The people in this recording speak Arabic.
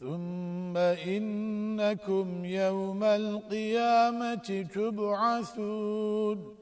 ثم إنكم يوم القيامة تبعثون.